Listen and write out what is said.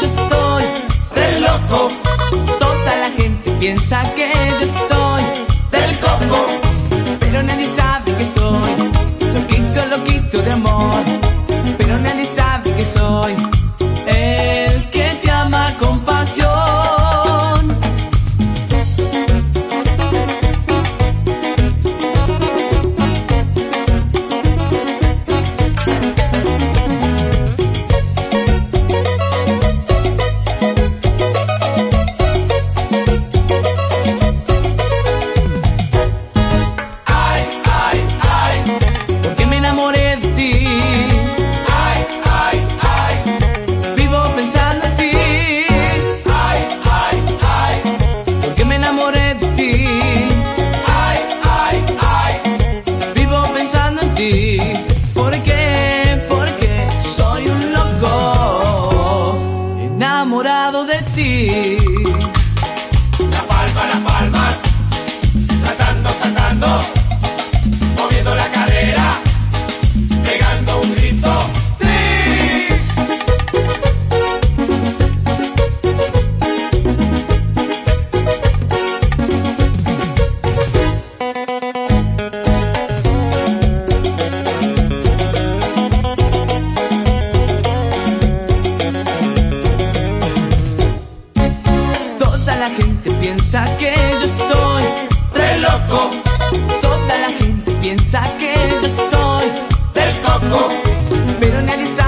yo estoy del loco. Toda la gente piensa que yo estoy del coco. Pero nadie sabe que estoy loquito, loquito de amor. Pero nadie sabe que soy. de ti. Toda la gente piensa que yo estoy re loco. Toda la gente piensa que yo estoy del coco. Pero nadie sabe